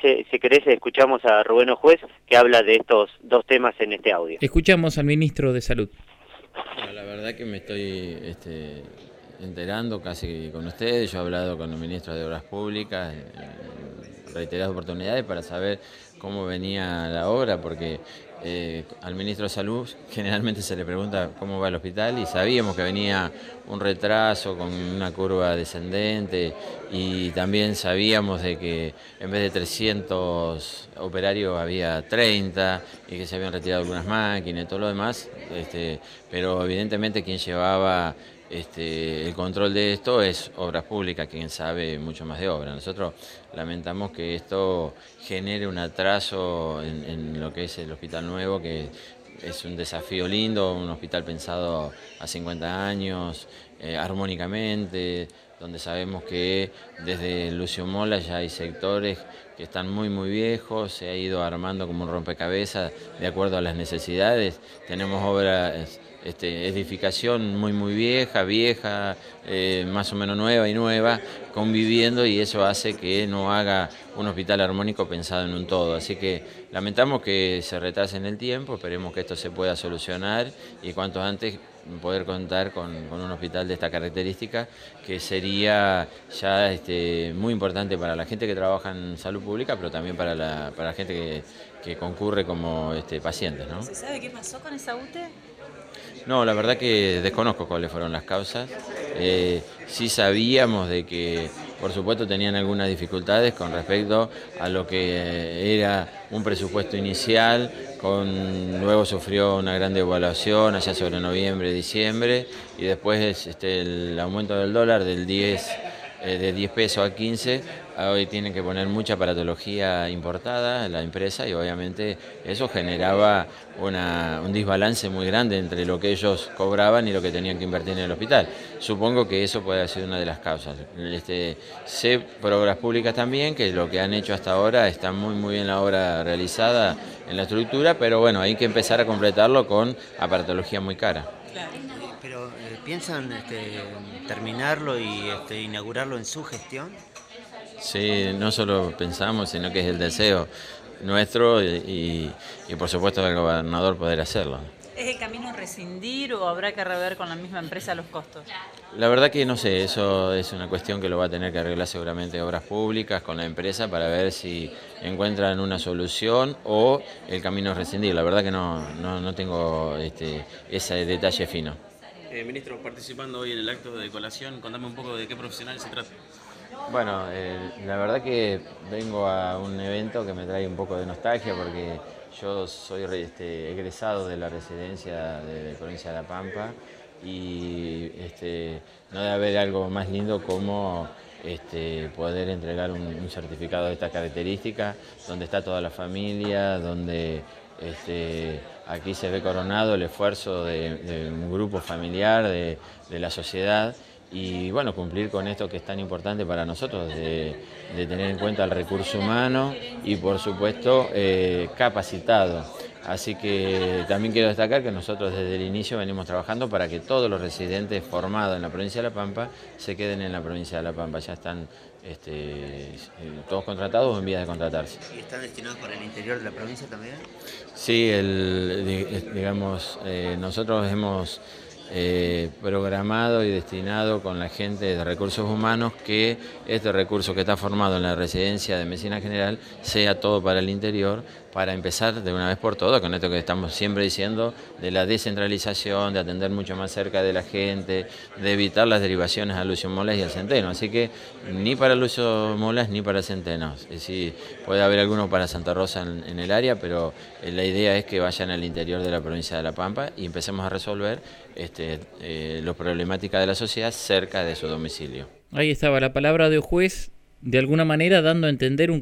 Si, querés, escuchamos a Rubén Juez que habla de estos dos temas en este audio. Escuchamos al ministro de Salud. la verdad que me estoy este, enterando casi con ustedes. Yo he hablado con los ministros de Obras Públicas en reiteradas oportunidades para saber cómo venía la obra, porque eh, al ministro de Salud generalmente se le pregunta cómo va el hospital y sabíamos que venía un retraso con una curva descendente y también sabíamos de que en vez de 300 operarios había 30 y que se habían retirado algunas máquinas y todo lo demás, este, pero evidentemente quien llevaba este, el control de esto es Obras Públicas, quien sabe mucho más de obra. Nosotros lamentamos que esto genere un atraso en, lo que es el Hospital Nuevo, que es un desafío lindo, un hospital pensado a 50 años, eh, armónicamente, donde sabemos que desde Lucio Mola ya hay sectores que están muy muy viejos, se ha ido armando como un rompecabezas de acuerdo a las necesidades. Tenemos obras este, edificación muy muy vieja, vieja, eh, más o menos nueva y nueva, conviviendo y eso hace que no haga un hospital armónico pensado en un todo. Así que lamentamos que se retrase en el tiempo, esperemos que esto se pueda solucionar y cuanto antes poder contar con, un hospital de esta característica, que sería ya este, muy importante para la gente que trabaja en salud pública, pero también para la, para la gente que, que concurre como este, pacientes. ¿no? ¿Se sabe qué pasó con esa UTE? No, la verdad que desconozco cuáles fueron las causas. Eh, sí sabíamos de que, por supuesto, tenían algunas dificultades con respecto a lo que era un presupuesto inicial, con, luego sufrió una gran devaluación allá sobre noviembre, diciembre, y después este, el aumento del dólar del 10 eh, de 10 pesos a 15, hoy tienen que poner mucha paratología importada en la empresa y obviamente eso generaba un desbalance muy grande entre lo que ellos cobraban y lo que tenían que invertir en el hospital. Supongo que eso puede ser una de las causas. Este, sé por obras públicas también que lo que han hecho hasta ahora está muy muy bien la obra realizada en la estructura, pero bueno, hay que empezar a completarlo con aparatología muy cara. Eh, ¿piensan este, terminarlo y este, inaugurarlo en su gestión? Sí, no solo pensamos, sino que es el deseo nuestro y, por supuesto del gobernador poder hacerlo. ¿Es el camino rescindir o habrá que rever con la misma empresa los costos? La verdad que no sé, eso es una cuestión que lo va a tener que arreglar seguramente Obras Públicas con la empresa para ver si encuentran una solución o el camino rescindir. La verdad que no, no, tengo este, ese detalle fino. Eh, ministro, participando hoy en el acto de colación, contame un poco de qué profesional se trata. Bueno, eh, la verdad que vengo a un evento que me trae un poco de nostalgia porque yo soy este, egresado de la residencia de, provincia de La Pampa y este, no debe haber algo más lindo como este, poder entregar un, certificado de esta característica, donde está toda la familia, donde este, aquí se ve coronado el esfuerzo de, un grupo familiar, de, la sociedad, y bueno, cumplir con esto que es tan importante para nosotros, de, tener en cuenta el recurso humano y por supuesto eh, capacitado. Así que también quiero destacar que nosotros desde el inicio venimos trabajando para que todos los residentes formados en la provincia de La Pampa se queden en la provincia de La Pampa. Ya están este, todos contratados o en vías de contratarse. ¿Y están destinados para el interior de la provincia también? Sí, digamos, eh, nosotros hemos eh, programado y destinado con la gente de recursos humanos que este recurso que está formado en la residencia de medicina general sea todo para el interior para empezar de una vez por todas con esto que estamos siempre diciendo de la descentralización, de atender mucho más cerca de la gente, de evitar las derivaciones a Lucio Molas y al Centeno. Así que ni para Lucio Molas ni para Centeno. Decir, puede haber alguno para Santa Rosa en, el área, pero la idea es que vayan al interior de la provincia de La Pampa y empecemos a resolver este, eh, las problemáticas de la sociedad cerca de su domicilio. Ahí estaba la palabra de juez, de alguna manera dando a entender un